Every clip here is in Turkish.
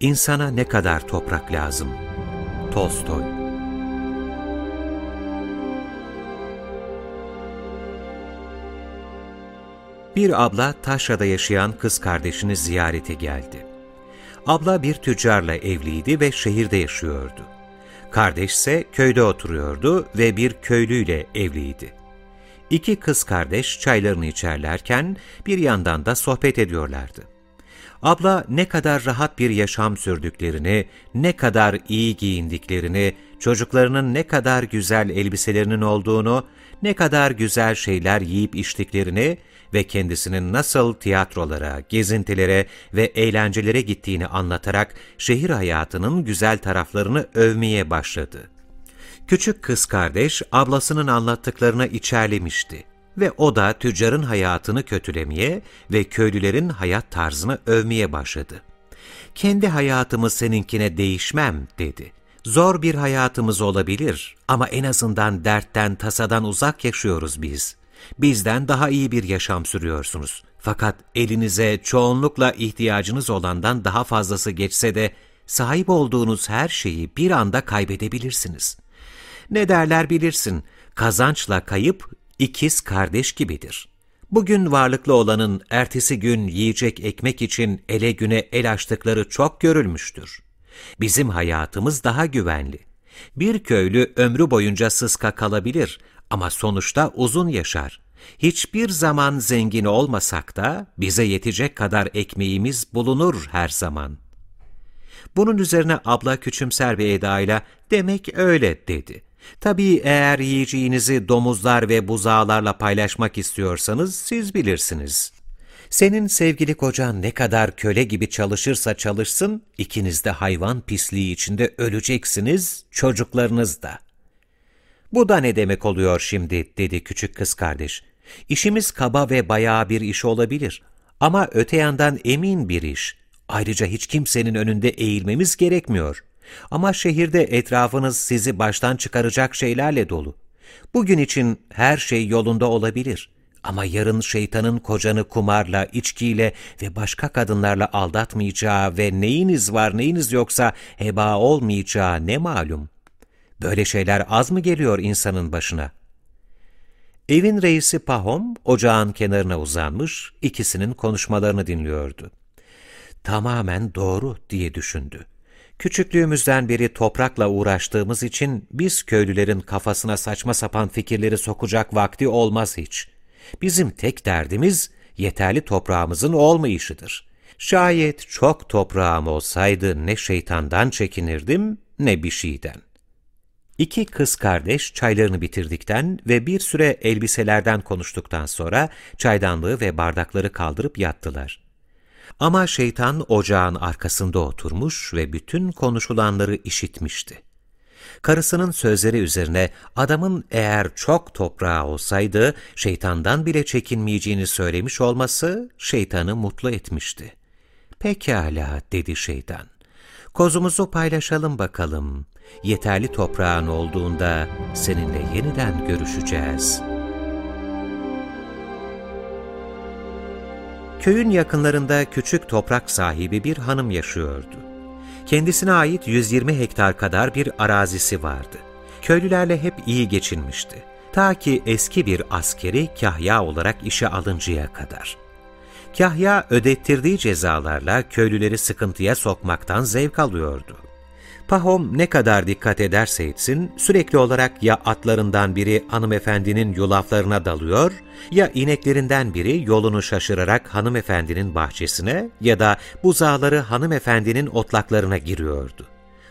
İnsana ne kadar toprak lazım? Tolstoy Bir abla Taşra'da yaşayan kız kardeşini ziyarete geldi. Abla bir tüccarla evliydi ve şehirde yaşıyordu. Kardeş ise köyde oturuyordu ve bir köylüyle evliydi. İki kız kardeş çaylarını içerlerken bir yandan da sohbet ediyorlardı. Abla ne kadar rahat bir yaşam sürdüklerini, ne kadar iyi giyindiklerini, çocuklarının ne kadar güzel elbiselerinin olduğunu, ne kadar güzel şeyler yiyip içtiklerini ve kendisinin nasıl tiyatrolara, gezintilere ve eğlencelere gittiğini anlatarak şehir hayatının güzel taraflarını övmeye başladı. Küçük kız kardeş ablasının anlattıklarına içerlemişti ve o da tüccarın hayatını kötülemeye ve köylülerin hayat tarzını övmeye başladı. Kendi hayatımız seninkine değişmem dedi. Zor bir hayatımız olabilir ama en azından dertten, tasadan uzak yaşıyoruz biz. Bizden daha iyi bir yaşam sürüyorsunuz. Fakat elinize çoğunlukla ihtiyacınız olandan daha fazlası geçse de sahip olduğunuz her şeyi bir anda kaybedebilirsiniz. Ne derler bilirsin, kazançla kayıp ikiz kardeş gibidir. Bugün varlıklı olanın ertesi gün yiyecek ekmek için ele güne el açtıkları çok görülmüştür. Bizim hayatımız daha güvenli. Bir köylü ömrü boyunca sıska kalabilir ama sonuçta uzun yaşar. Hiçbir zaman zengin olmasak da bize yetecek kadar ekmeğimiz bulunur her zaman. Bunun üzerine abla küçümser bir edayla demek öyle dedi. Tabii eğer yiyeceğinizi domuzlar ve buzağlarla paylaşmak istiyorsanız siz bilirsiniz. Senin sevgili kocan ne kadar köle gibi çalışırsa çalışsın, ikiniz de hayvan pisliği içinde öleceksiniz, çocuklarınız da. Bu da ne demek oluyor şimdi, dedi küçük kız kardeş. İşimiz kaba ve bayağı bir iş olabilir. Ama öte yandan emin bir iş. Ayrıca hiç kimsenin önünde eğilmemiz gerekmiyor. Ama şehirde etrafınız sizi baştan çıkaracak şeylerle dolu. Bugün için her şey yolunda olabilir. Ama yarın şeytanın kocanı kumarla, içkiyle ve başka kadınlarla aldatmayacağı ve neyiniz var neyiniz yoksa heba olmayacağı ne malum. Böyle şeyler az mı geliyor insanın başına? Evin reisi Pahom, ocağın kenarına uzanmış, ikisinin konuşmalarını dinliyordu. Tamamen doğru diye düşündü. Küçüklüğümüzden beri toprakla uğraştığımız için biz köylülerin kafasına saçma sapan fikirleri sokacak vakti olmaz hiç. Bizim tek derdimiz yeterli toprağımızın olmayışıdır. Şayet çok toprağım olsaydı ne şeytandan çekinirdim ne bir şeyden. İki kız kardeş çaylarını bitirdikten ve bir süre elbiselerden konuştuktan sonra çaydanlığı ve bardakları kaldırıp yattılar. Ama şeytan ocağın arkasında oturmuş ve bütün konuşulanları işitmişti. Karısının sözleri üzerine adamın eğer çok toprağı olsaydı şeytandan bile çekinmeyeceğini söylemiş olması şeytanı mutlu etmişti. Pekala dedi şeytan. Kozumuzu paylaşalım bakalım. Yeterli toprağın olduğunda seninle yeniden görüşeceğiz. Köyün yakınlarında küçük toprak sahibi bir hanım yaşıyordu. Kendisine ait 120 hektar kadar bir arazisi vardı. Köylülerle hep iyi geçinmişti. Ta ki eski bir askeri kahya olarak işe alıncaya kadar. Kahya ödettirdiği cezalarla köylüleri sıkıntıya sokmaktan zevk alıyordu. Pahom ne kadar dikkat ederse etsin, sürekli olarak ya atlarından biri hanımefendinin yulaflarına dalıyor, ya ineklerinden biri yolunu şaşırarak hanımefendinin bahçesine ya da buzağları hanımefendinin otlaklarına giriyordu.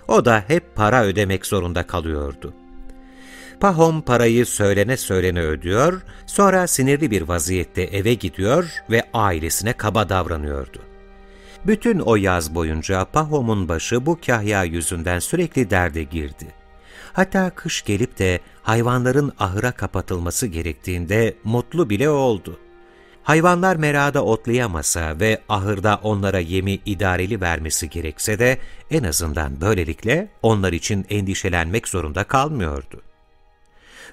O da hep para ödemek zorunda kalıyordu. Pahom parayı söylene söylene ödüyor, sonra sinirli bir vaziyette eve gidiyor ve ailesine kaba davranıyordu. Bütün o yaz boyunca Pahom'un başı bu kahya yüzünden sürekli derde girdi. Hatta kış gelip de hayvanların ahıra kapatılması gerektiğinde mutlu bile oldu. Hayvanlar merada otlayamasa ve ahırda onlara yemi idareli vermesi gerekse de en azından böylelikle onlar için endişelenmek zorunda kalmıyordu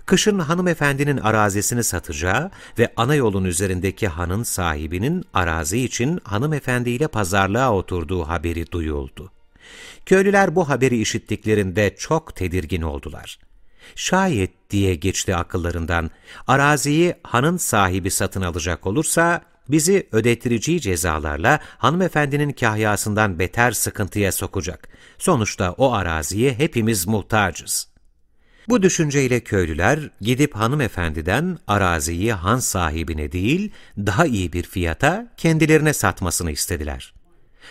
kışın hanımefendinin arazisini satacağı ve ana yolun üzerindeki hanın sahibinin arazi için hanımefendiyle pazarlığa oturduğu haberi duyuldu. Köylüler bu haberi işittiklerinde çok tedirgin oldular. Şayet diye geçti akıllarından, araziyi hanın sahibi satın alacak olursa, bizi ödettireceği cezalarla hanımefendinin kahyasından beter sıkıntıya sokacak. Sonuçta o araziye hepimiz muhtacız. Bu düşünceyle köylüler gidip hanımefendiden araziyi han sahibine değil, daha iyi bir fiyata kendilerine satmasını istediler.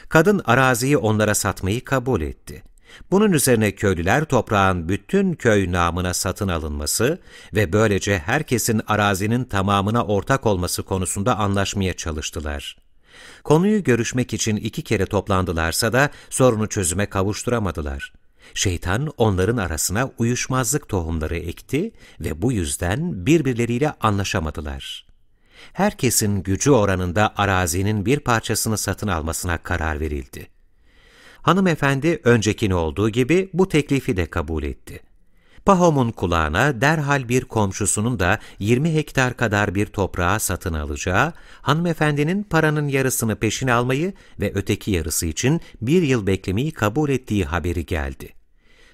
Kadın araziyi onlara satmayı kabul etti. Bunun üzerine köylüler toprağın bütün köy namına satın alınması ve böylece herkesin arazinin tamamına ortak olması konusunda anlaşmaya çalıştılar. Konuyu görüşmek için iki kere toplandılarsa da sorunu çözüme kavuşturamadılar. Şeytan onların arasına uyuşmazlık tohumları ekti ve bu yüzden birbirleriyle anlaşamadılar. Herkesin gücü oranında arazinin bir parçasını satın almasına karar verildi. Hanımefendi öncekini olduğu gibi bu teklifi de kabul etti. Pahom'un kulağına derhal bir komşusunun da 20 hektar kadar bir toprağı satın alacağı, hanımefendinin paranın yarısını peşin almayı ve öteki yarısı için bir yıl beklemeyi kabul ettiği haberi geldi.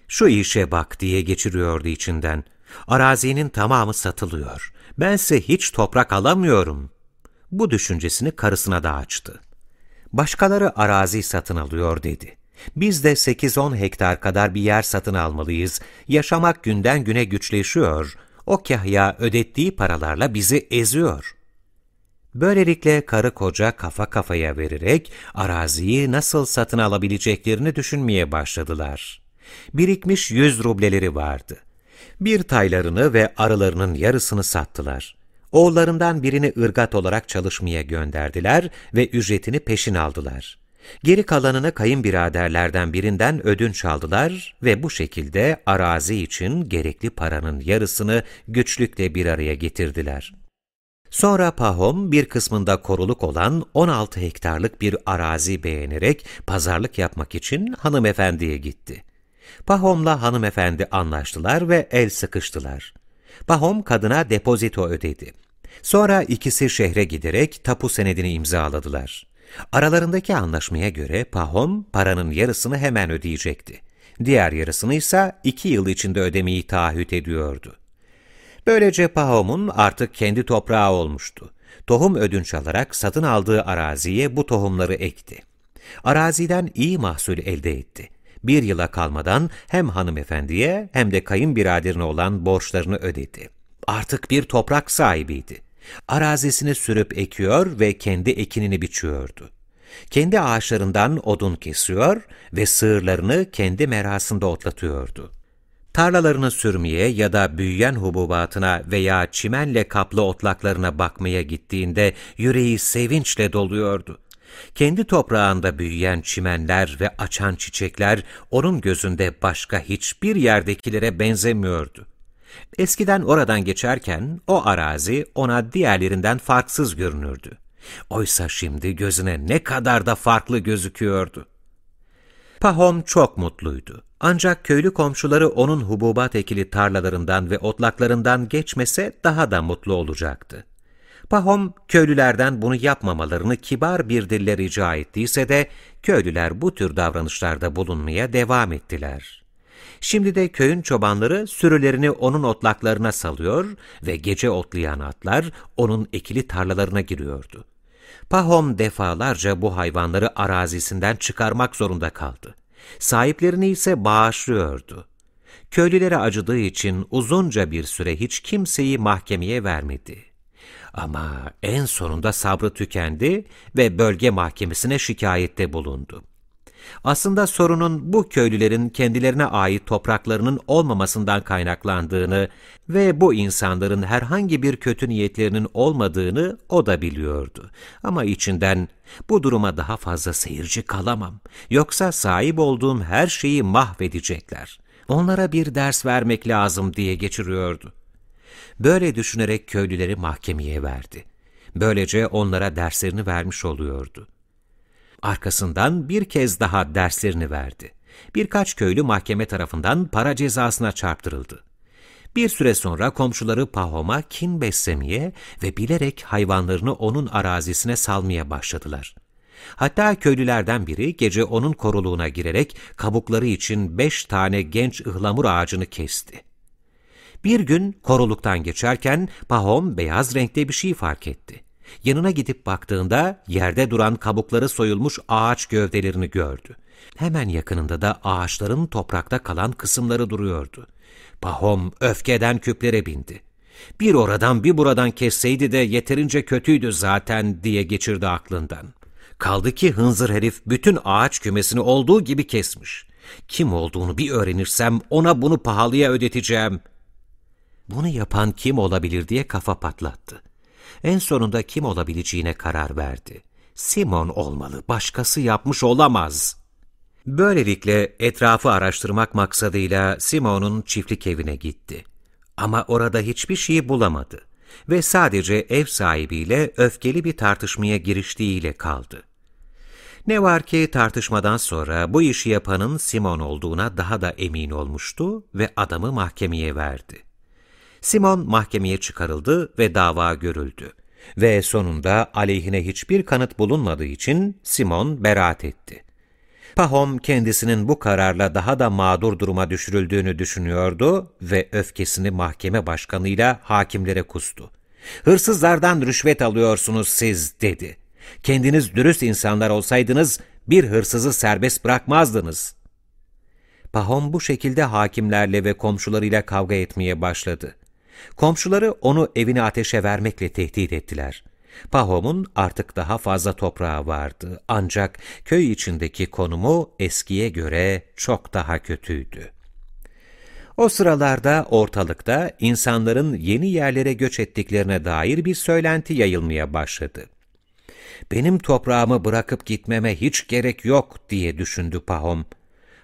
Şu işe bak diye geçiriyordu içinden. Arazinin tamamı satılıyor. Bense hiç toprak alamıyorum. Bu düşüncesini karısına da açtı. Başkaları arazi satın alıyor dedi. Biz de 8-10 hektar kadar bir yer satın almalıyız. Yaşamak günden güne güçleşiyor. O kahya ödettiği paralarla bizi eziyor. Böylelikle karı koca kafa kafaya vererek araziyi nasıl satın alabileceklerini düşünmeye başladılar. Birikmiş yüz rubleleri vardı. Bir taylarını ve arılarının yarısını sattılar. Oğullarından birini ırgat olarak çalışmaya gönderdiler ve ücretini peşin aldılar. Geri kalanını kayınbiraderlerden birinden ödünç aldılar ve bu şekilde arazi için gerekli paranın yarısını güçlükle bir araya getirdiler. Sonra Pahom bir kısmında koruluk olan 16 hektarlık bir arazi beğenerek pazarlık yapmak için hanımefendiye gitti. Pahom'la hanımefendi anlaştılar ve el sıkıştılar. Pahom kadına depozito ödedi. Sonra ikisi şehre giderek tapu senedini imzaladılar. Aralarındaki anlaşmaya göre Pahom paranın yarısını hemen ödeyecekti. Diğer yarısını ise iki yıl içinde ödemeyi taahhüt ediyordu. Böylece Pahom'un artık kendi toprağı olmuştu. Tohum ödünç alarak satın aldığı araziye bu tohumları ekti. Araziden iyi mahsul elde etti. Bir yıla kalmadan hem hanımefendiye hem de kayınbiraderine olan borçlarını ödedi. Artık bir toprak sahibiydi. Arazisini sürüp ekiyor ve kendi ekinini biçiyordu. Kendi ağaçlarından odun kesiyor ve sığırlarını kendi merasında otlatıyordu. Tarlalarını sürmeye ya da büyüyen hububatına veya çimenle kaplı otlaklarına bakmaya gittiğinde yüreği sevinçle doluyordu. Kendi toprağında büyüyen çimenler ve açan çiçekler onun gözünde başka hiçbir yerdekilere benzemiyordu. Eskiden oradan geçerken o arazi ona diğerlerinden farksız görünürdü. Oysa şimdi gözüne ne kadar da farklı gözüküyordu. Pahom çok mutluydu. Ancak köylü komşuları onun hububat ekili tarlalarından ve otlaklarından geçmese daha da mutlu olacaktı. Pahom köylülerden bunu yapmamalarını kibar bir dille rica ettiyse de köylüler bu tür davranışlarda bulunmaya devam ettiler. Şimdi de köyün çobanları sürülerini onun otlaklarına salıyor ve gece otlayan atlar onun ekili tarlalarına giriyordu. Pahom defalarca bu hayvanları arazisinden çıkarmak zorunda kaldı. Sahiplerini ise bağışlıyordu. Köylülere acıdığı için uzunca bir süre hiç kimseyi mahkemeye vermedi. Ama en sonunda sabrı tükendi ve bölge mahkemesine şikayette bulundu. Aslında sorunun bu köylülerin kendilerine ait topraklarının olmamasından kaynaklandığını ve bu insanların herhangi bir kötü niyetlerinin olmadığını o da biliyordu. Ama içinden bu duruma daha fazla seyirci kalamam. Yoksa sahip olduğum her şeyi mahvedecekler. Onlara bir ders vermek lazım diye geçiriyordu. Böyle düşünerek köylüleri mahkemeye verdi. Böylece onlara derslerini vermiş oluyordu. Arkasından bir kez daha derslerini verdi. Birkaç köylü mahkeme tarafından para cezasına çarptırıldı. Bir süre sonra komşuları Pahom'a kin beslemeye ve bilerek hayvanlarını onun arazisine salmaya başladılar. Hatta köylülerden biri gece onun koruluğuna girerek kabukları için beş tane genç ıhlamur ağacını kesti. Bir gün koruluktan geçerken Pahom beyaz renkte bir şey fark etti. Yanına gidip baktığında yerde duran kabukları soyulmuş ağaç gövdelerini gördü. Hemen yakınında da ağaçların toprakta kalan kısımları duruyordu. Pahom öfkeden küplere bindi. Bir oradan bir buradan kesseydi de yeterince kötüydü zaten diye geçirdi aklından. Kaldı ki hınzır herif bütün ağaç kümesini olduğu gibi kesmiş. Kim olduğunu bir öğrenirsem ona bunu pahalıya ödeteceğim. Bunu yapan kim olabilir diye kafa patlattı. En sonunda kim olabileceğine karar verdi. Simon olmalı, başkası yapmış olamaz. Böylelikle etrafı araştırmak maksadıyla Simon'un çiftlik evine gitti. Ama orada hiçbir şey bulamadı ve sadece ev sahibiyle öfkeli bir tartışmaya giriştiğiyle kaldı. Ne var ki tartışmadan sonra bu işi yapanın Simon olduğuna daha da emin olmuştu ve adamı mahkemeye verdi. Simon mahkemeye çıkarıldı ve dava görüldü. Ve sonunda aleyhine hiçbir kanıt bulunmadığı için Simon beraat etti. Pahom kendisinin bu kararla daha da mağdur duruma düşürüldüğünü düşünüyordu ve öfkesini mahkeme başkanıyla hakimlere kustu. Hırsızlardan rüşvet alıyorsunuz siz dedi. Kendiniz dürüst insanlar olsaydınız bir hırsızı serbest bırakmazdınız. Pahom bu şekilde hakimlerle ve komşularıyla kavga etmeye başladı. Komşuları onu evine ateşe vermekle tehdit ettiler. Pahom'un artık daha fazla toprağı vardı ancak köy içindeki konumu eskiye göre çok daha kötüydü. O sıralarda ortalıkta insanların yeni yerlere göç ettiklerine dair bir söylenti yayılmaya başladı. Benim toprağımı bırakıp gitmeme hiç gerek yok diye düşündü Pahom.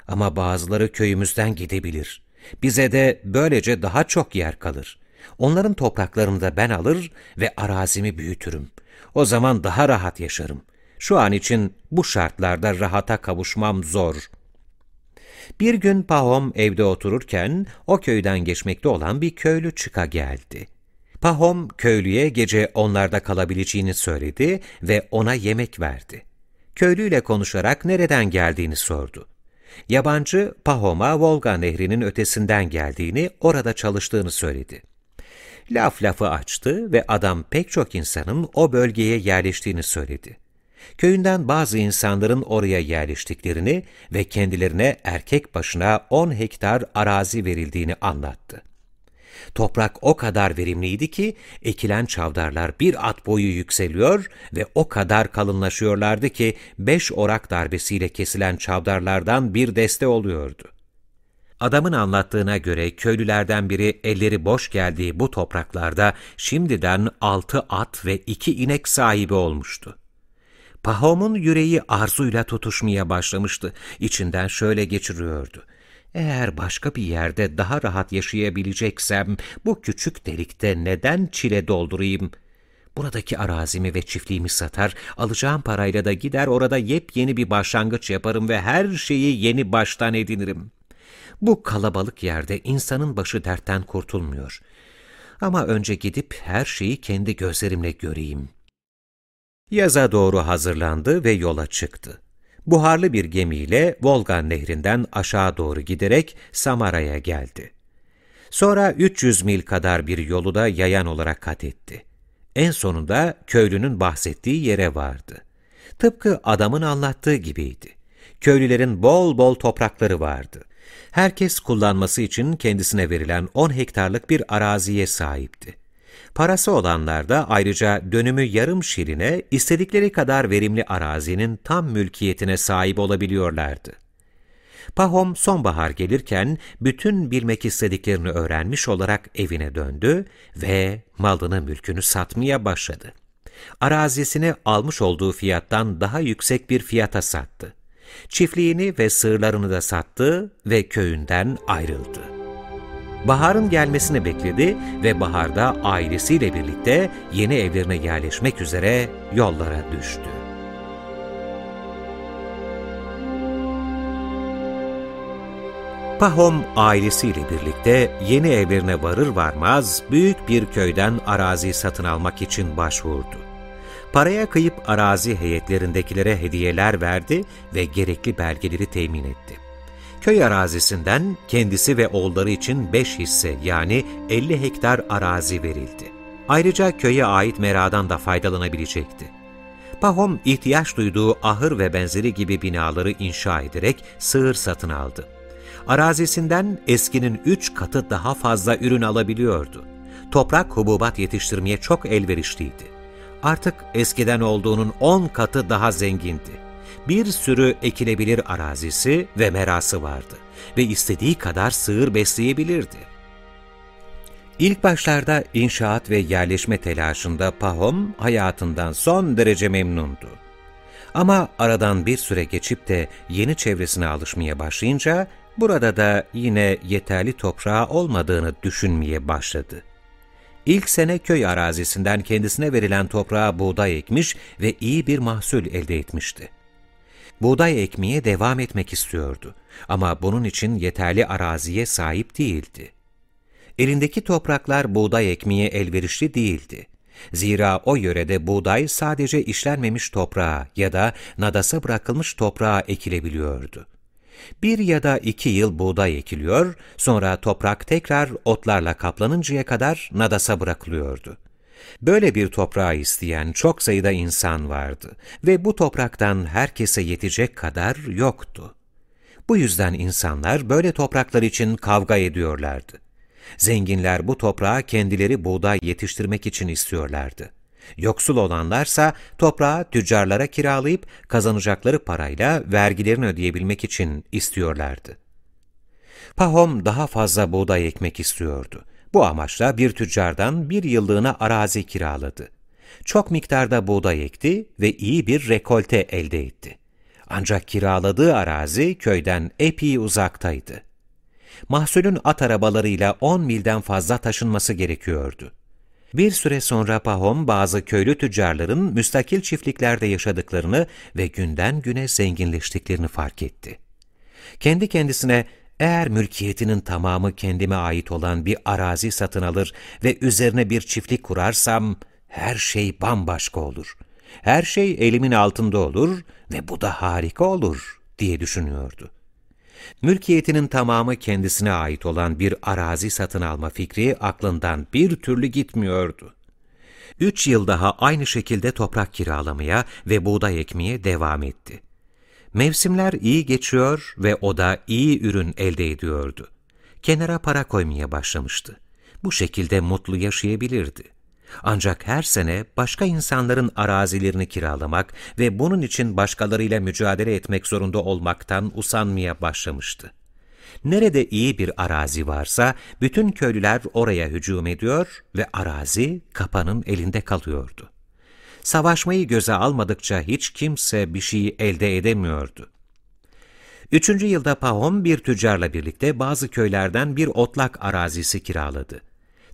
Ama bazıları köyümüzden gidebilir. Bize de böylece daha çok yer kalır. Onların topraklarını da ben alır ve arazimi büyütürüm. O zaman daha rahat yaşarım. Şu an için bu şartlarda rahata kavuşmam zor. Bir gün Pahom evde otururken o köyden geçmekte olan bir köylü çıka geldi. Pahom köylüye gece onlarda kalabileceğini söyledi ve ona yemek verdi. Köylüyle konuşarak nereden geldiğini sordu. Yabancı Pahom'a Volga nehrinin ötesinden geldiğini, orada çalıştığını söyledi. Laf lafı açtı ve adam pek çok insanın o bölgeye yerleştiğini söyledi. Köyünden bazı insanların oraya yerleştiklerini ve kendilerine erkek başına 10 hektar arazi verildiğini anlattı. Toprak o kadar verimliydi ki ekilen çavdarlar bir at boyu yükseliyor ve o kadar kalınlaşıyorlardı ki beş orak darbesiyle kesilen çavdarlardan bir deste oluyordu. Adamın anlattığına göre köylülerden biri elleri boş geldiği bu topraklarda şimdiden altı at ve iki inek sahibi olmuştu. Pahom'un yüreği arzuyla tutuşmaya başlamıştı. İçinden şöyle geçiriyordu. Eğer başka bir yerde daha rahat yaşayabileceksem bu küçük delikte neden çile doldurayım? Buradaki arazimi ve çiftliğimi satar, alacağım parayla da gider orada yepyeni bir başlangıç yaparım ve her şeyi yeni baştan edinirim. Bu kalabalık yerde insanın başı dertten kurtulmuyor. Ama önce gidip her şeyi kendi gözlerimle göreyim. Yaza doğru hazırlandı ve yola çıktı. Buharlı bir gemiyle Volga nehrinden aşağı doğru giderek Samara'ya geldi. Sonra 300 mil kadar bir yolu da yayan olarak kat etti. En sonunda köylünün bahsettiği yere vardı. Tıpkı adamın anlattığı gibiydi. Köylülerin bol bol toprakları vardı herkes kullanması için kendisine verilen 10 hektarlık bir araziye sahipti. Parası olanlar da ayrıca dönümü yarım şirine istedikleri kadar verimli arazinin tam mülkiyetine sahip olabiliyorlardı. Pahom sonbahar gelirken bütün bilmek istediklerini öğrenmiş olarak evine döndü ve malını mülkünü satmaya başladı. Arazisini almış olduğu fiyattan daha yüksek bir fiyata sattı. Çiftliğini ve sığırlarını da sattı ve köyünden ayrıldı. Baharın gelmesini bekledi ve baharda ailesiyle birlikte yeni evlerine yerleşmek üzere yollara düştü. Pahom ailesiyle birlikte yeni evlerine varır varmaz büyük bir köyden arazi satın almak için başvurdu. Paraya kıyıp arazi heyetlerindekilere hediyeler verdi ve gerekli belgeleri temin etti. Köy arazisinden kendisi ve oğulları için 5 hisse yani 50 hektar arazi verildi. Ayrıca köye ait meradan da faydalanabilecekti. Pahom ihtiyaç duyduğu ahır ve benzeri gibi binaları inşa ederek sığır satın aldı. Arazisinden eskinin üç katı daha fazla ürün alabiliyordu. Toprak hububat yetiştirmeye çok elverişliydi. Artık eskiden olduğunun on katı daha zengindi. Bir sürü ekilebilir arazisi ve merası vardı ve istediği kadar sığır besleyebilirdi. İlk başlarda inşaat ve yerleşme telaşında Pahom hayatından son derece memnundu. Ama aradan bir süre geçip de yeni çevresine alışmaya başlayınca burada da yine yeterli toprağı olmadığını düşünmeye başladı. İlk sene köy arazisinden kendisine verilen toprağa buğday ekmiş ve iyi bir mahsul elde etmişti. Buğday ekmeye devam etmek istiyordu ama bunun için yeterli araziye sahip değildi. Elindeki topraklar buğday ekmeye elverişli değildi. Zira o yörede buğday sadece işlenmemiş toprağa ya da nadasa bırakılmış toprağa ekilebiliyordu. Bir ya da iki yıl buğday ekiliyor, sonra toprak tekrar otlarla kaplanıncaya kadar nadasa bırakılıyordu. Böyle bir toprağı isteyen çok sayıda insan vardı ve bu topraktan herkese yetecek kadar yoktu. Bu yüzden insanlar böyle topraklar için kavga ediyorlardı. Zenginler bu toprağı kendileri buğday yetiştirmek için istiyorlardı. Yoksul olanlarsa toprağı tüccarlara kiralayıp kazanacakları parayla vergilerini ödeyebilmek için istiyorlardı. Pahom daha fazla buğday ekmek istiyordu. Bu amaçla bir tüccardan bir yıllığına arazi kiraladı. Çok miktarda buğday ekti ve iyi bir rekolte elde etti. Ancak kiraladığı arazi köyden epey uzaktaydı mahsulün at arabalarıyla 10 milden fazla taşınması gerekiyordu. Bir süre sonra Pahom bazı köylü tüccarların müstakil çiftliklerde yaşadıklarını ve günden güne zenginleştiklerini fark etti. Kendi kendisine eğer mülkiyetinin tamamı kendime ait olan bir arazi satın alır ve üzerine bir çiftlik kurarsam her şey bambaşka olur. Her şey elimin altında olur ve bu da harika olur diye düşünüyordu mülkiyetinin tamamı kendisine ait olan bir arazi satın alma fikri aklından bir türlü gitmiyordu. Üç yıl daha aynı şekilde toprak kiralamaya ve buğday ekmeye devam etti. Mevsimler iyi geçiyor ve o da iyi ürün elde ediyordu. Kenara para koymaya başlamıştı. Bu şekilde mutlu yaşayabilirdi. Ancak her sene başka insanların arazilerini kiralamak ve bunun için başkalarıyla mücadele etmek zorunda olmaktan usanmaya başlamıştı. Nerede iyi bir arazi varsa bütün köylüler oraya hücum ediyor ve arazi kapanın elinde kalıyordu. Savaşmayı göze almadıkça hiç kimse bir şey elde edemiyordu. Üçüncü yılda Pahom bir tüccarla birlikte bazı köylerden bir otlak arazisi kiraladı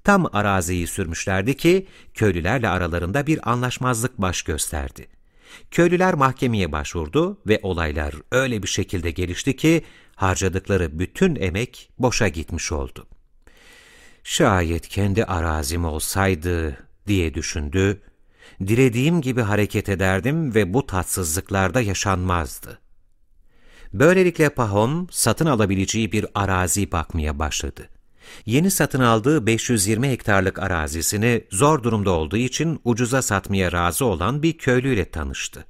tam araziyi sürmüşlerdi ki köylülerle aralarında bir anlaşmazlık baş gösterdi. Köylüler mahkemeye başvurdu ve olaylar öyle bir şekilde gelişti ki harcadıkları bütün emek boşa gitmiş oldu. Şayet kendi arazim olsaydı diye düşündü, dilediğim gibi hareket ederdim ve bu tatsızlıklarda yaşanmazdı. Böylelikle Pahom satın alabileceği bir arazi bakmaya başladı yeni satın aldığı 520 hektarlık arazisini zor durumda olduğu için ucuza satmaya razı olan bir köylüyle tanıştı.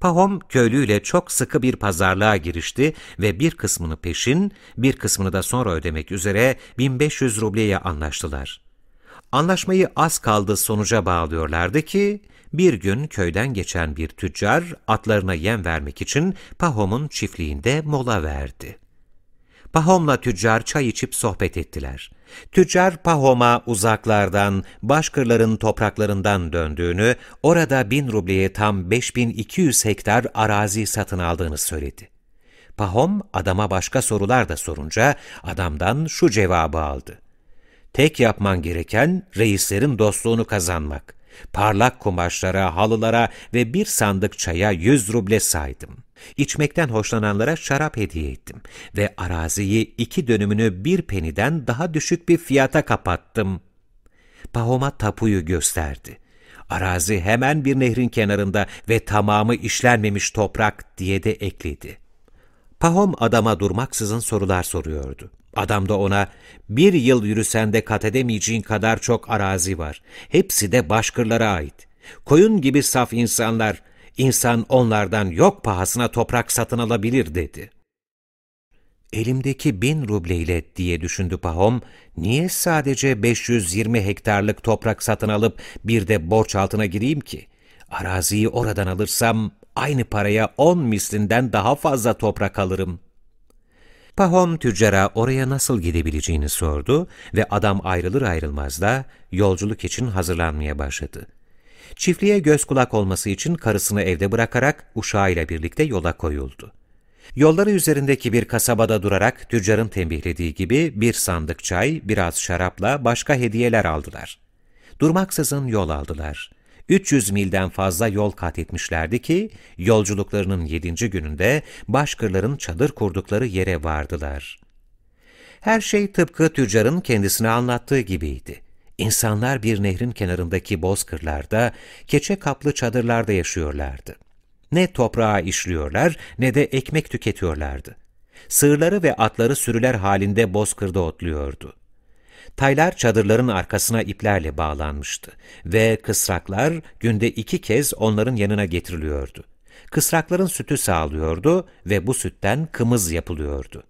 Pahom köylüyle çok sıkı bir pazarlığa girişti ve bir kısmını peşin, bir kısmını da sonra ödemek üzere 1500 rubleye anlaştılar. Anlaşmayı az kaldı sonuca bağlıyorlardı ki, bir gün köyden geçen bir tüccar atlarına yem vermek için Pahom'un çiftliğinde mola verdi. Pahom'la tüccar çay içip sohbet ettiler. Tüccar Pahom'a uzaklardan, başkırların topraklarından döndüğünü, orada bin rubleye tam 5200 hektar arazi satın aldığını söyledi. Pahom adama başka sorular da sorunca adamdan şu cevabı aldı. Tek yapman gereken reislerin dostluğunu kazanmak. Parlak kumaşlara, halılara ve bir sandık çaya yüz ruble saydım. İçmekten hoşlananlara şarap hediye ettim ve araziyi iki dönümünü bir peniden daha düşük bir fiyata kapattım. Pahoma tapuyu gösterdi. Arazi hemen bir nehrin kenarında ve tamamı işlenmemiş toprak diye de ekledi. Pahom adama durmaksızın sorular soruyordu. Adam da ona, bir yıl yürüsen de kat edemeyeceğin kadar çok arazi var. Hepsi de başkırlara ait. Koyun gibi saf insanlar, insan onlardan yok pahasına toprak satın alabilir dedi. Elimdeki bin rubleyle diye düşündü Pahom, niye sadece 520 hektarlık toprak satın alıp bir de borç altına gireyim ki? Araziyi oradan alırsam aynı paraya on mislinden daha fazla toprak alırım. Pahom tüccara oraya nasıl gidebileceğini sordu ve adam ayrılır ayrılmaz da yolculuk için hazırlanmaya başladı. Çiftliğe göz kulak olması için karısını evde bırakarak uşağıyla birlikte yola koyuldu. Yolları üzerindeki bir kasabada durarak tüccarın tembihlediği gibi bir sandık çay, biraz şarapla başka hediyeler aldılar. Durmaksızın yol aldılar. 300 milden fazla yol kat etmişlerdi ki, yolculuklarının yedinci gününde başkırların çadır kurdukları yere vardılar. Her şey tıpkı tüccarın kendisine anlattığı gibiydi. İnsanlar bir nehrin kenarındaki bozkırlarda, keçe kaplı çadırlarda yaşıyorlardı. Ne toprağa işliyorlar ne de ekmek tüketiyorlardı. Sığırları ve atları sürüler halinde bozkırda otluyordu. Taylar çadırların arkasına iplerle bağlanmıştı ve kısraklar günde iki kez onların yanına getiriliyordu. Kısrakların sütü sağlıyordu ve bu sütten kımız yapılıyordu.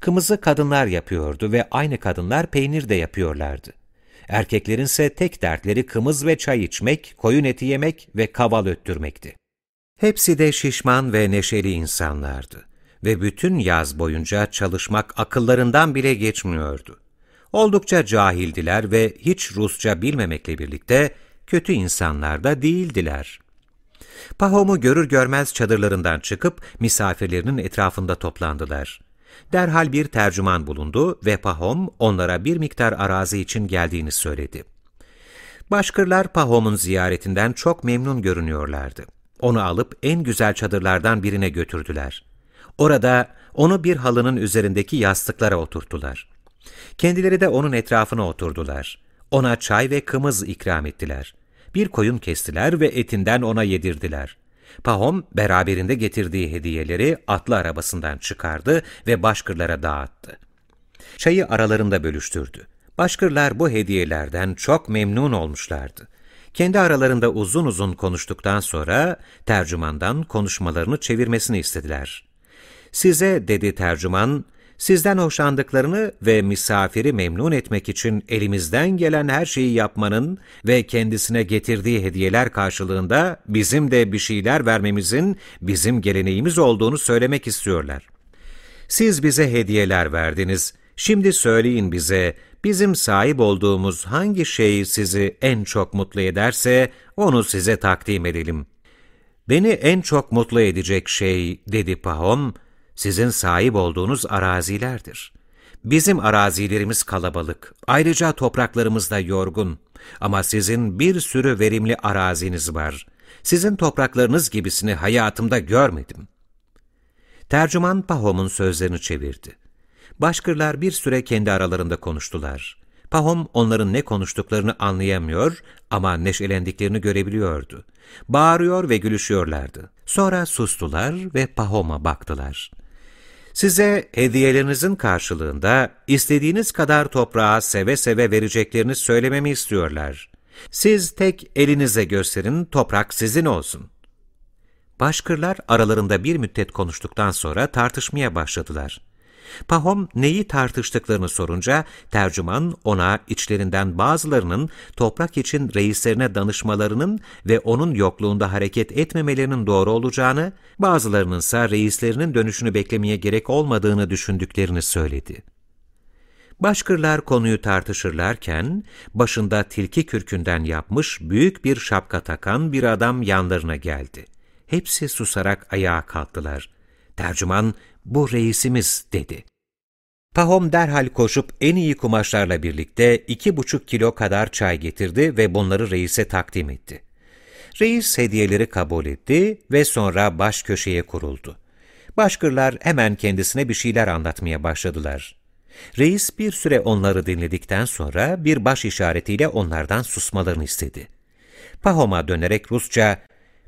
Kımızı kadınlar yapıyordu ve aynı kadınlar peynir de yapıyorlardı. Erkeklerin ise tek dertleri kımız ve çay içmek, koyun eti yemek ve kaval öttürmekti. Hepsi de şişman ve neşeli insanlardı ve bütün yaz boyunca çalışmak akıllarından bile geçmiyordu. Oldukça cahildiler ve hiç Rusça bilmemekle birlikte kötü insanlar da değildiler. Pahom'u görür görmez çadırlarından çıkıp misafirlerinin etrafında toplandılar. Derhal bir tercüman bulundu ve Pahom onlara bir miktar arazi için geldiğini söyledi. Başkırlar Pahom'un ziyaretinden çok memnun görünüyorlardı. Onu alıp en güzel çadırlardan birine götürdüler. Orada onu bir halının üzerindeki yastıklara oturttular. Kendileri de onun etrafına oturdular. Ona çay ve kımız ikram ettiler. Bir koyun kestiler ve etinden ona yedirdiler. Pahom beraberinde getirdiği hediyeleri atlı arabasından çıkardı ve başkırlara dağıttı. Çayı aralarında bölüştürdü. Başkırlar bu hediyelerden çok memnun olmuşlardı. Kendi aralarında uzun uzun konuştuktan sonra tercümandan konuşmalarını çevirmesini istediler. Size, dedi tercüman, sizden hoşlandıklarını ve misafiri memnun etmek için elimizden gelen her şeyi yapmanın ve kendisine getirdiği hediyeler karşılığında bizim de bir şeyler vermemizin bizim geleneğimiz olduğunu söylemek istiyorlar. Siz bize hediyeler verdiniz, şimdi söyleyin bize, bizim sahip olduğumuz hangi şey sizi en çok mutlu ederse onu size takdim edelim. Beni en çok mutlu edecek şey, dedi Pahom, sizin sahip olduğunuz arazilerdir. Bizim arazilerimiz kalabalık, ayrıca topraklarımız da yorgun. Ama sizin bir sürü verimli araziniz var. Sizin topraklarınız gibisini hayatımda görmedim. Tercüman Pahom'un sözlerini çevirdi. Başkırlar bir süre kendi aralarında konuştular. Pahom onların ne konuştuklarını anlayamıyor ama neşelendiklerini görebiliyordu. Bağırıyor ve gülüşüyorlardı. Sonra sustular ve Pahom'a baktılar. Size hediyelerinizin karşılığında istediğiniz kadar toprağa seve seve vereceklerini söylememi istiyorlar. Siz tek elinize gösterin, toprak sizin olsun. Başkırlar aralarında bir müddet konuştuktan sonra tartışmaya başladılar. Pahom neyi tartıştıklarını sorunca tercüman ona içlerinden bazılarının toprak için reislerine danışmalarının ve onun yokluğunda hareket etmemelerinin doğru olacağını, bazılarının ise reislerinin dönüşünü beklemeye gerek olmadığını düşündüklerini söyledi. Başkırlar konuyu tartışırlarken, başında tilki kürkünden yapmış büyük bir şapka takan bir adam yanlarına geldi. Hepsi susarak ayağa kalktılar. Tercüman, bu reisimiz dedi. Pahom derhal koşup en iyi kumaşlarla birlikte iki buçuk kilo kadar çay getirdi ve bunları reise takdim etti. Reis hediyeleri kabul etti ve sonra baş köşeye kuruldu. Başkırlar hemen kendisine bir şeyler anlatmaya başladılar. Reis bir süre onları dinledikten sonra bir baş işaretiyle onlardan susmalarını istedi. Pahom'a dönerek Rusça,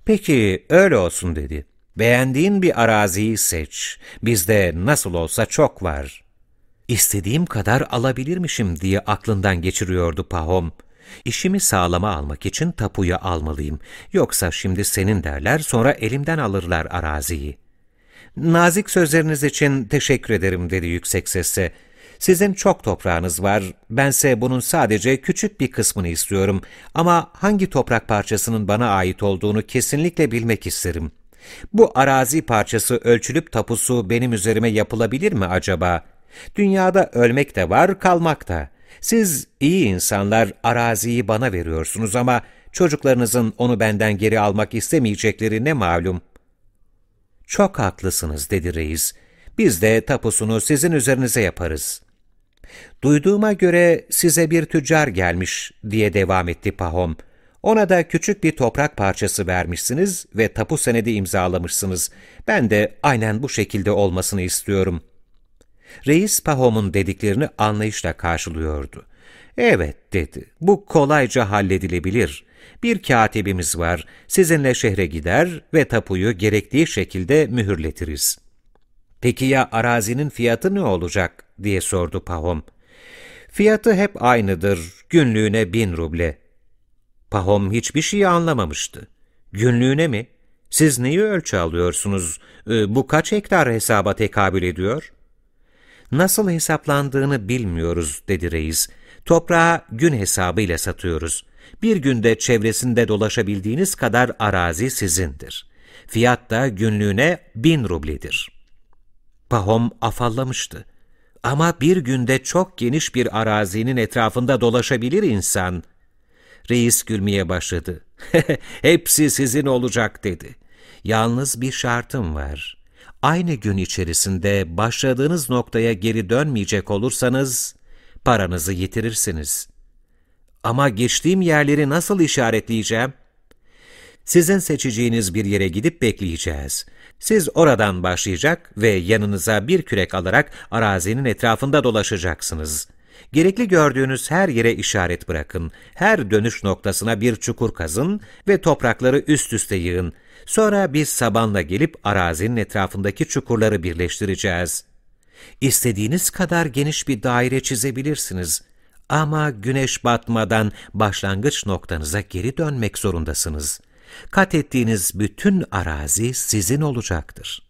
''Peki öyle olsun.'' dedi. ''Beğendiğin bir araziyi seç. Bizde nasıl olsa çok var.'' İstediğim kadar alabilirmişim diye aklından geçiriyordu Pahom. İşimi sağlama almak için tapuyu almalıyım. Yoksa şimdi senin derler sonra elimden alırlar araziyi. Nazik sözleriniz için teşekkür ederim dedi yüksek sesle. Sizin çok toprağınız var, bense bunun sadece küçük bir kısmını istiyorum ama hangi toprak parçasının bana ait olduğunu kesinlikle bilmek isterim. Bu arazi parçası ölçülüp tapusu benim üzerime yapılabilir mi acaba? Dünyada ölmek de var, kalmak da. Siz iyi insanlar araziyi bana veriyorsunuz ama çocuklarınızın onu benden geri almak istemeyecekleri ne malum? Çok haklısınız dedi reis. Biz de tapusunu sizin üzerinize yaparız. Duyduğuma göre size bir tüccar gelmiş diye devam etti Pahom. Ona da küçük bir toprak parçası vermişsiniz ve tapu senedi imzalamışsınız. Ben de aynen bu şekilde olmasını istiyorum.'' Reis Pahom'un dediklerini anlayışla karşılıyordu. Evet dedi, bu kolayca halledilebilir. Bir katibimiz var, sizinle şehre gider ve tapuyu gerektiği şekilde mühürletiriz. Peki ya arazinin fiyatı ne olacak diye sordu Pahom. Fiyatı hep aynıdır, günlüğüne bin ruble. Pahom hiçbir şey anlamamıştı. Günlüğüne mi? Siz neyi ölçü alıyorsunuz? Ee, bu kaç hektar hesaba tekabül ediyor?'' Nasıl hesaplandığını bilmiyoruz dedi reis. Toprağı gün hesabıyla satıyoruz. Bir günde çevresinde dolaşabildiğiniz kadar arazi sizindir. Fiyat da günlüğüne bin rubledir. Pahom afallamıştı. Ama bir günde çok geniş bir arazinin etrafında dolaşabilir insan. Reis gülmeye başladı. Hepsi sizin olacak dedi. Yalnız bir şartım var aynı gün içerisinde başladığınız noktaya geri dönmeyecek olursanız paranızı yitirirsiniz. Ama geçtiğim yerleri nasıl işaretleyeceğim? Sizin seçeceğiniz bir yere gidip bekleyeceğiz. Siz oradan başlayacak ve yanınıza bir kürek alarak arazinin etrafında dolaşacaksınız. Gerekli gördüğünüz her yere işaret bırakın. Her dönüş noktasına bir çukur kazın ve toprakları üst üste yığın. Sonra biz sabanla gelip arazinin etrafındaki çukurları birleştireceğiz. İstediğiniz kadar geniş bir daire çizebilirsiniz. Ama güneş batmadan başlangıç noktanıza geri dönmek zorundasınız. Kat ettiğiniz bütün arazi sizin olacaktır.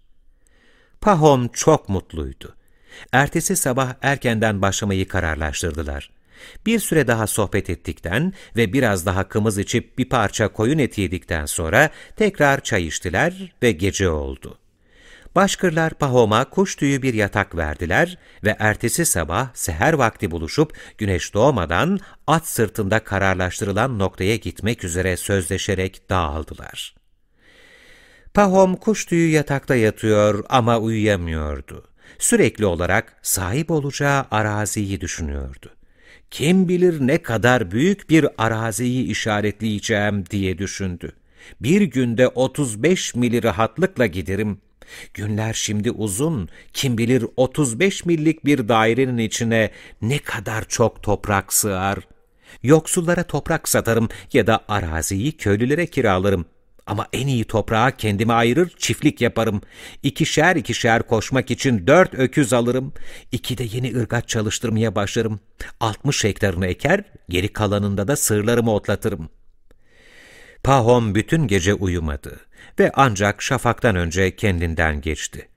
Pahom çok mutluydu. Ertesi sabah erkenden başlamayı kararlaştırdılar. Bir süre daha sohbet ettikten ve biraz daha kımız içip bir parça koyun eti yedikten sonra tekrar çay içtiler ve gece oldu. Başkırlar Pahom'a kuş tüyü bir yatak verdiler ve ertesi sabah seher vakti buluşup güneş doğmadan at sırtında kararlaştırılan noktaya gitmek üzere sözleşerek dağıldılar. Pahom kuş tüyü yatakta yatıyor ama uyuyamıyordu. Sürekli olarak sahip olacağı araziyi düşünüyordu kim bilir ne kadar büyük bir araziyi işaretleyeceğim diye düşündü. Bir günde 35 mili rahatlıkla giderim. Günler şimdi uzun, kim bilir 35 millik bir dairenin içine ne kadar çok toprak sığar. Yoksullara toprak satarım ya da araziyi köylülere kiralarım. Ama en iyi toprağı kendime ayırır, çiftlik yaparım. İkişer ikişer koşmak için dört öküz alırım. İki de yeni ırgat çalıştırmaya başlarım. Altmış hektarını eker, geri kalanında da sığırlarımı otlatırım. Pahom bütün gece uyumadı ve ancak şafaktan önce kendinden geçti.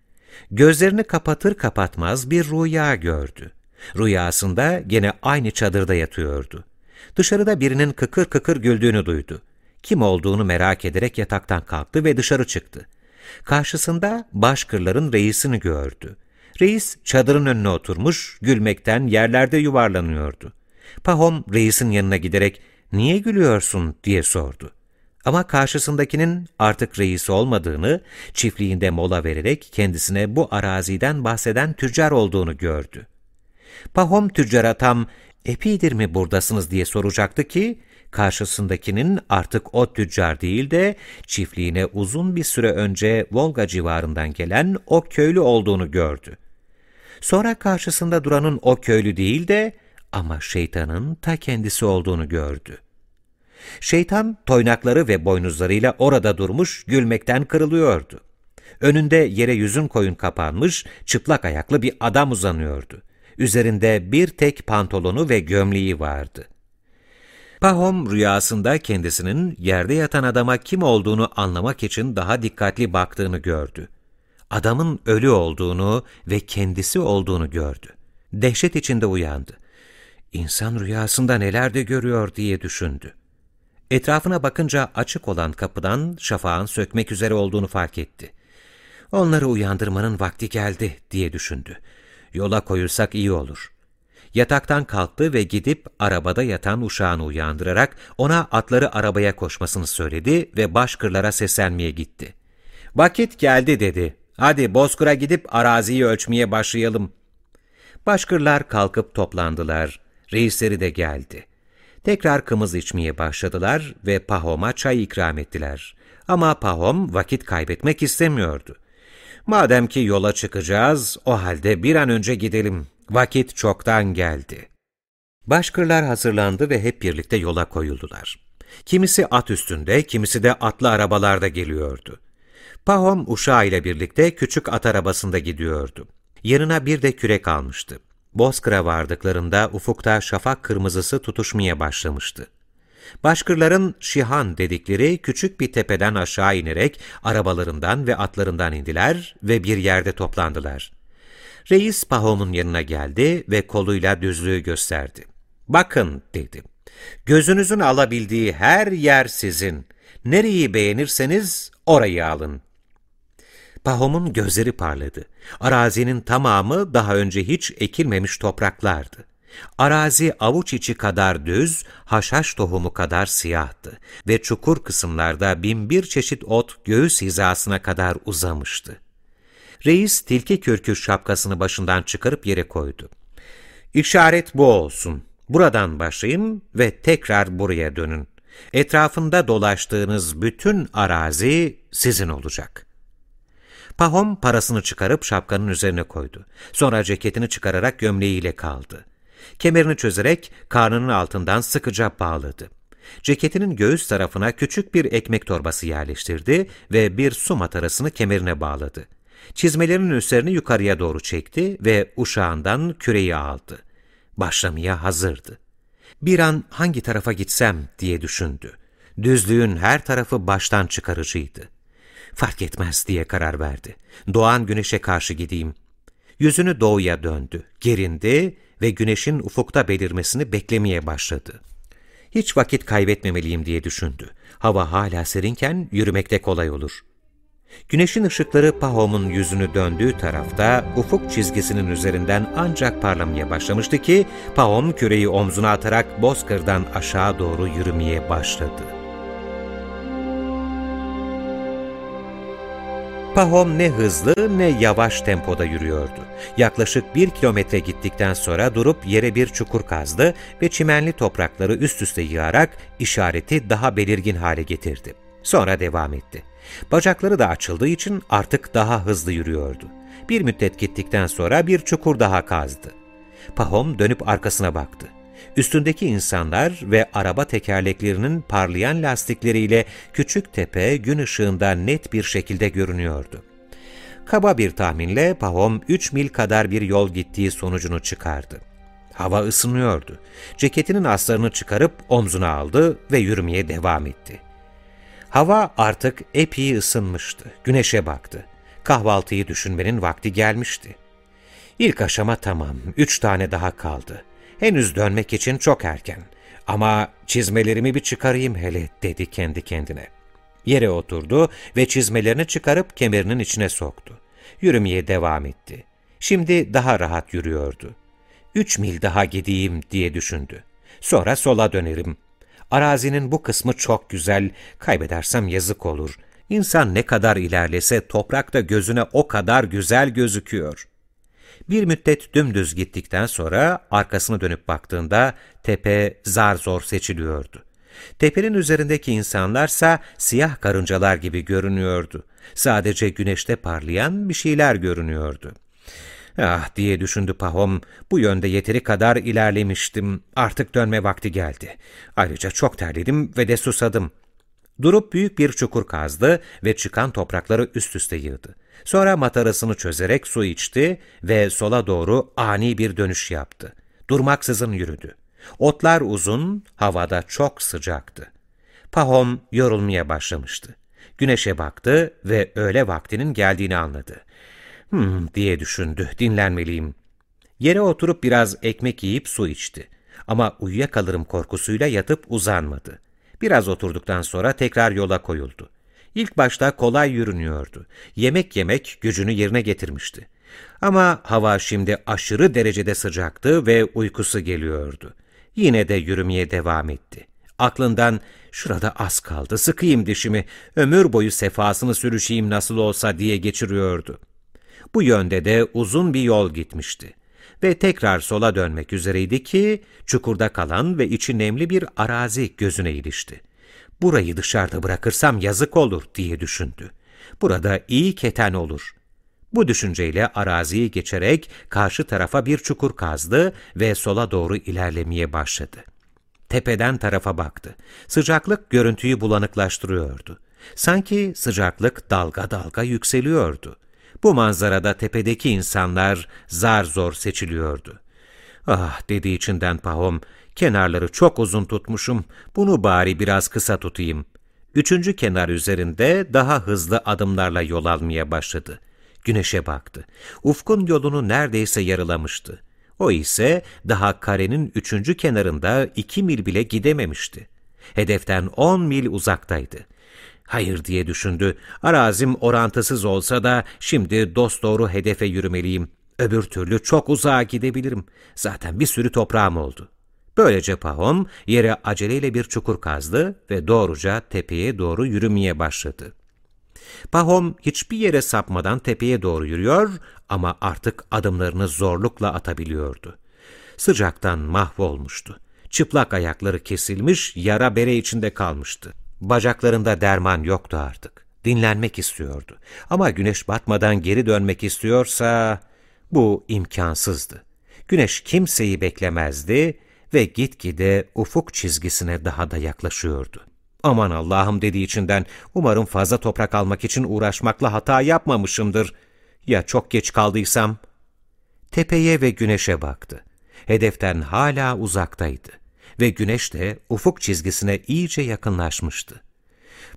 Gözlerini kapatır kapatmaz bir rüya gördü. Rüyasında gene aynı çadırda yatıyordu. Dışarıda birinin kıkır kıkır güldüğünü duydu kim olduğunu merak ederek yataktan kalktı ve dışarı çıktı. Karşısında başkırların reisini gördü. Reis çadırın önüne oturmuş, gülmekten yerlerde yuvarlanıyordu. Pahom reisin yanına giderek ''Niye gülüyorsun?'' diye sordu. Ama karşısındakinin artık reis olmadığını, çiftliğinde mola vererek kendisine bu araziden bahseden tüccar olduğunu gördü. Pahom tüccara tam ''Epidir mi buradasınız?'' diye soracaktı ki, karşısındakinin artık o tüccar değil de çiftliğine uzun bir süre önce Volga civarından gelen o köylü olduğunu gördü. Sonra karşısında duranın o köylü değil de ama şeytanın ta kendisi olduğunu gördü. Şeytan toynakları ve boynuzlarıyla orada durmuş gülmekten kırılıyordu. Önünde yere yüzün koyun kapanmış, çıplak ayaklı bir adam uzanıyordu. Üzerinde bir tek pantolonu ve gömleği vardı. Pahom rüyasında kendisinin yerde yatan adama kim olduğunu anlamak için daha dikkatli baktığını gördü. Adamın ölü olduğunu ve kendisi olduğunu gördü. Dehşet içinde uyandı. İnsan rüyasında neler de görüyor diye düşündü. Etrafına bakınca açık olan kapıdan şafağın sökmek üzere olduğunu fark etti. Onları uyandırmanın vakti geldi diye düşündü. Yola koyulsak iyi olur. Yataktan kalktı ve gidip arabada yatan uşağını uyandırarak ona atları arabaya koşmasını söyledi ve başkırlara seslenmeye gitti. Vakit geldi dedi. Hadi Bozkır'a gidip araziyi ölçmeye başlayalım. Başkırlar kalkıp toplandılar. Reisleri de geldi. Tekrar kımız içmeye başladılar ve Pahom'a çay ikram ettiler. Ama Pahom vakit kaybetmek istemiyordu. Madem ki yola çıkacağız, o halde bir an önce gidelim. Vakit çoktan geldi. Başkırlar hazırlandı ve hep birlikte yola koyuldular. Kimisi at üstünde, kimisi de atlı arabalarda geliyordu. Pahom uşağı ile birlikte küçük at arabasında gidiyordu. Yanına bir de kürek almıştı. Bozkır'a vardıklarında ufukta şafak kırmızısı tutuşmaya başlamıştı. Başkırların Şihan dedikleri küçük bir tepeden aşağı inerek arabalarından ve atlarından indiler ve bir yerde toplandılar. Reis Pahom'un yanına geldi ve koluyla düzlüğü gösterdi. Bakın dedi. Gözünüzün alabildiği her yer sizin. Nereyi beğenirseniz orayı alın. Pahom'un gözleri parladı. Arazinin tamamı daha önce hiç ekilmemiş topraklardı. Arazi avuç içi kadar düz, haşhaş tohumu kadar siyahtı ve çukur kısımlarda binbir çeşit ot göğüs hizasına kadar uzamıştı. Reis tilki kürkü şapkasını başından çıkarıp yere koydu. İşaret bu olsun. Buradan başlayın ve tekrar buraya dönün. Etrafında dolaştığınız bütün arazi sizin olacak. Pahom parasını çıkarıp şapkanın üzerine koydu. Sonra ceketini çıkararak gömleğiyle kaldı. Kemerini çözerek karnının altından sıkıca bağladı. Ceketinin göğüs tarafına küçük bir ekmek torbası yerleştirdi ve bir su matarasını kemerine bağladı. Çizmelerinin üstlerini yukarıya doğru çekti ve uşağından küreyi aldı. Başlamaya hazırdı. Bir an hangi tarafa gitsem diye düşündü. Düzlüğün her tarafı baştan çıkarıcıydı. Fark etmez diye karar verdi. Doğan güneşe karşı gideyim. Yüzünü doğuya döndü, gerindi ve güneşin ufukta belirmesini beklemeye başladı. Hiç vakit kaybetmemeliyim diye düşündü. Hava hala serinken yürümekte kolay olur. Güneşin ışıkları Pahom'un yüzünü döndüğü tarafta ufuk çizgisinin üzerinden ancak parlamaya başlamıştı ki Pahom küreyi omzuna atarak bozkırdan aşağı doğru yürümeye başladı. Pahom ne hızlı ne yavaş tempoda yürüyordu. Yaklaşık bir kilometre gittikten sonra durup yere bir çukur kazdı ve çimenli toprakları üst üste yığarak işareti daha belirgin hale getirdi. Sonra devam etti. Bacakları da açıldığı için artık daha hızlı yürüyordu. Bir müddet gittikten sonra bir çukur daha kazdı. Pahom dönüp arkasına baktı. Üstündeki insanlar ve araba tekerleklerinin parlayan lastikleriyle küçük tepe gün ışığında net bir şekilde görünüyordu. Kaba bir tahminle Pahom 3 mil kadar bir yol gittiği sonucunu çıkardı. Hava ısınıyordu. Ceketinin aslarını çıkarıp omzuna aldı ve yürümeye devam etti. Hava artık epey ısınmıştı. Güneşe baktı. Kahvaltıyı düşünmenin vakti gelmişti. İlk aşama tamam. Üç tane daha kaldı. Henüz dönmek için çok erken. Ama çizmelerimi bir çıkarayım hele dedi kendi kendine. Yere oturdu ve çizmelerini çıkarıp kemerinin içine soktu. Yürümeye devam etti. Şimdi daha rahat yürüyordu. Üç mil daha gideyim diye düşündü. Sonra sola dönerim. Arazinin bu kısmı çok güzel, kaybedersem yazık olur. İnsan ne kadar ilerlese toprakta gözüne o kadar güzel gözüküyor. Bir müddet dümdüz gittikten sonra arkasını dönüp baktığında tepe zar zor seçiliyordu. Tepenin üzerindeki insanlarsa siyah karıncalar gibi görünüyordu. Sadece güneşte parlayan bir şeyler görünüyordu. Ah diye düşündü Pahom, bu yönde yeteri kadar ilerlemiştim, artık dönme vakti geldi. Ayrıca çok terledim ve de susadım. Durup büyük bir çukur kazdı ve çıkan toprakları üst üste yığdı. Sonra matarasını çözerek su içti ve sola doğru ani bir dönüş yaptı. Durmaksızın yürüdü. Otlar uzun, havada çok sıcaktı. Pahom yorulmaya başlamıştı. Güneşe baktı ve öğle vaktinin geldiğini anladı. Hmm diye düşündü, dinlenmeliyim. Yere oturup biraz ekmek yiyip su içti. Ama uyuyakalırım korkusuyla yatıp uzanmadı. Biraz oturduktan sonra tekrar yola koyuldu. İlk başta kolay yürünüyordu. Yemek yemek gücünü yerine getirmişti. Ama hava şimdi aşırı derecede sıcaktı ve uykusu geliyordu. Yine de yürümeye devam etti. Aklından şurada az kaldı, sıkayım dişimi, ömür boyu sefasını sürüşeyim nasıl olsa diye geçiriyordu. Bu yönde de uzun bir yol gitmişti. Ve tekrar sola dönmek üzereydi ki, çukurda kalan ve içi nemli bir arazi gözüne ilişti. Burayı dışarıda bırakırsam yazık olur diye düşündü. Burada iyi keten olur. Bu düşünceyle araziyi geçerek karşı tarafa bir çukur kazdı ve sola doğru ilerlemeye başladı. Tepeden tarafa baktı. Sıcaklık görüntüyü bulanıklaştırıyordu. Sanki sıcaklık dalga dalga yükseliyordu. Bu manzarada tepedeki insanlar zar zor seçiliyordu. Ah dedi içinden Pahom, kenarları çok uzun tutmuşum, bunu bari biraz kısa tutayım. Üçüncü kenar üzerinde daha hızlı adımlarla yol almaya başladı. Güneşe baktı. Ufkun yolunu neredeyse yarılamıştı. O ise daha karenin üçüncü kenarında iki mil bile gidememişti. Hedeften on mil uzaktaydı. Hayır diye düşündü. Arazim orantısız olsa da şimdi dosdoğru hedefe yürümeliyim. Öbür türlü çok uzağa gidebilirim. Zaten bir sürü toprağım oldu. Böylece Pahom yere aceleyle bir çukur kazdı ve doğruca tepeye doğru yürümeye başladı. Pahom hiçbir yere sapmadan tepeye doğru yürüyor ama artık adımlarını zorlukla atabiliyordu. Sıcaktan mahvolmuştu. Çıplak ayakları kesilmiş, yara bere içinde kalmıştı. Bacaklarında derman yoktu artık. Dinlenmek istiyordu. Ama güneş batmadan geri dönmek istiyorsa bu imkansızdı. Güneş kimseyi beklemezdi ve gitgide ufuk çizgisine daha da yaklaşıyordu. Aman Allah'ım dediği içinden umarım fazla toprak almak için uğraşmakla hata yapmamışımdır. Ya çok geç kaldıysam? Tepeye ve güneşe baktı. Hedeften hala uzaktaydı ve güneş de ufuk çizgisine iyice yakınlaşmıştı.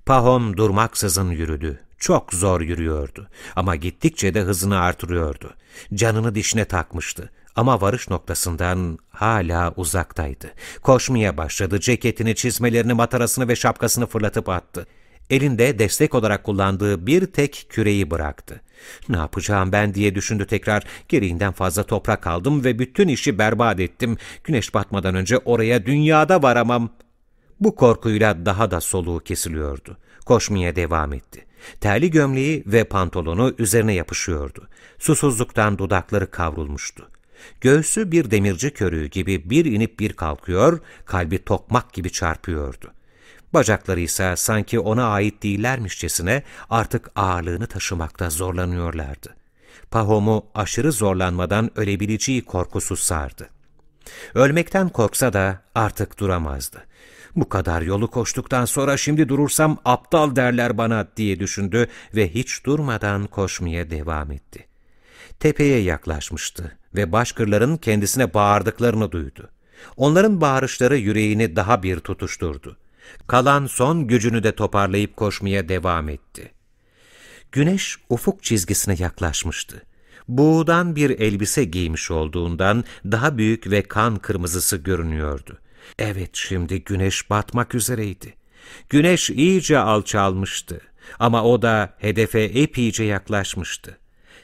Pahom durmaksızın yürüdü. Çok zor yürüyordu ama gittikçe de hızını artırıyordu. Canını dişine takmıştı ama varış noktasından hala uzaktaydı. Koşmaya başladı, ceketini, çizmelerini, matarasını ve şapkasını fırlatıp attı. Elinde destek olarak kullandığı bir tek küreyi bıraktı. Ne yapacağım ben diye düşündü tekrar. Gereğinden fazla toprak aldım ve bütün işi berbat ettim. Güneş batmadan önce oraya dünyada varamam. Bu korkuyla daha da soluğu kesiliyordu. Koşmaya devam etti. Terli gömleği ve pantolonu üzerine yapışıyordu. Susuzluktan dudakları kavrulmuştu. Göğsü bir demirci körüğü gibi bir inip bir kalkıyor, kalbi tokmak gibi çarpıyordu. Bacakları ise sanki ona ait değillermişçesine artık ağırlığını taşımakta zorlanıyorlardı. Pahom'u aşırı zorlanmadan ölebileceği korkusu sardı. Ölmekten korksa da artık duramazdı. Bu kadar yolu koştuktan sonra şimdi durursam aptal derler bana diye düşündü ve hiç durmadan koşmaya devam etti. Tepeye yaklaşmıştı ve başkırların kendisine bağırdıklarını duydu. Onların bağırışları yüreğini daha bir tutuşturdu. Kalan son gücünü de toparlayıp koşmaya devam etti. Güneş ufuk çizgisine yaklaşmıştı. Buğdan bir elbise giymiş olduğundan daha büyük ve kan kırmızısı görünüyordu. Evet şimdi güneş batmak üzereydi. Güneş iyice alçalmıştı ama o da hedefe epeyce yaklaşmıştı.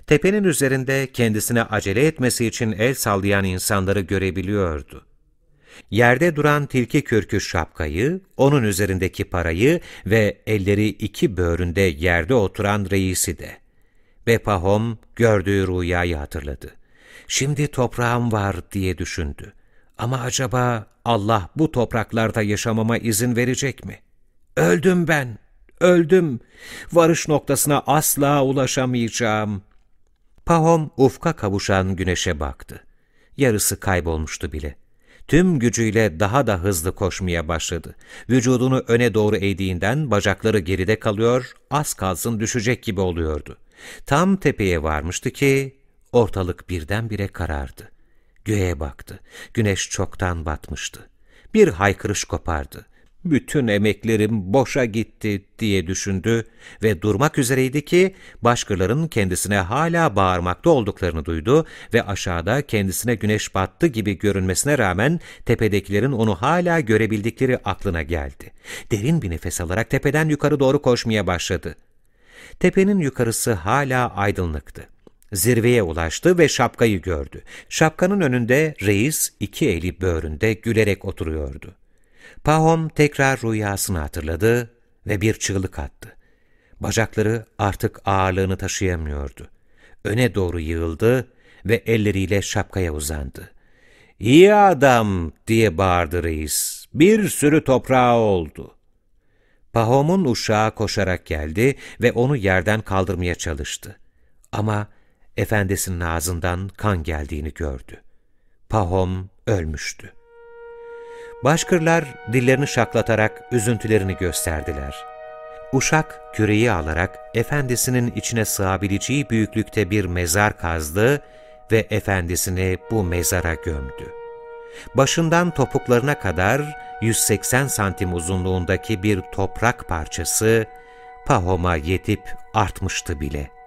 Tepenin üzerinde kendisine acele etmesi için el sallayan insanları görebiliyordu. Yerde duran tilki kürkü şapkayı, onun üzerindeki parayı ve elleri iki böğründe yerde oturan reisi de. Ve Pahom gördüğü rüyayı hatırladı. Şimdi toprağım var diye düşündü. Ama acaba Allah bu topraklarda yaşamama izin verecek mi? Öldüm ben, öldüm. Varış noktasına asla ulaşamayacağım. Pahom ufka kavuşan güneşe baktı. Yarısı kaybolmuştu bile. Tüm gücüyle daha da hızlı koşmaya başladı. Vücudunu öne doğru eğdiğinden bacakları geride kalıyor, az kalsın düşecek gibi oluyordu. Tam tepeye varmıştı ki ortalık birdenbire karardı. Göğe baktı. Güneş çoktan batmıştı. Bir haykırış kopardı bütün emeklerim boşa gitti diye düşündü ve durmak üzereydi ki başkalarının kendisine hala bağırmakta olduklarını duydu ve aşağıda kendisine güneş battı gibi görünmesine rağmen tepedekilerin onu hala görebildikleri aklına geldi. Derin bir nefes alarak tepeden yukarı doğru koşmaya başladı. Tepenin yukarısı hala aydınlıktı. Zirveye ulaştı ve şapkayı gördü. Şapkanın önünde reis iki eli böğründe gülerek oturuyordu. Pahom tekrar rüyasını hatırladı ve bir çığlık attı. Bacakları artık ağırlığını taşıyamıyordu. Öne doğru yığıldı ve elleriyle şapkaya uzandı. ''İyi adam!'' diye bağırdı reis. ''Bir sürü toprağı oldu.'' Pahom'un uşağı koşarak geldi ve onu yerden kaldırmaya çalıştı. Ama efendisinin ağzından kan geldiğini gördü. Pahom ölmüştü. Başkırlar dillerini şaklatarak üzüntülerini gösterdiler. Uşak küreyi alarak efendisinin içine sığabileceği büyüklükte bir mezar kazdı ve efendisini bu mezara gömdü. Başından topuklarına kadar 180 santim uzunluğundaki bir toprak parçası Pahom'a yetip artmıştı bile.''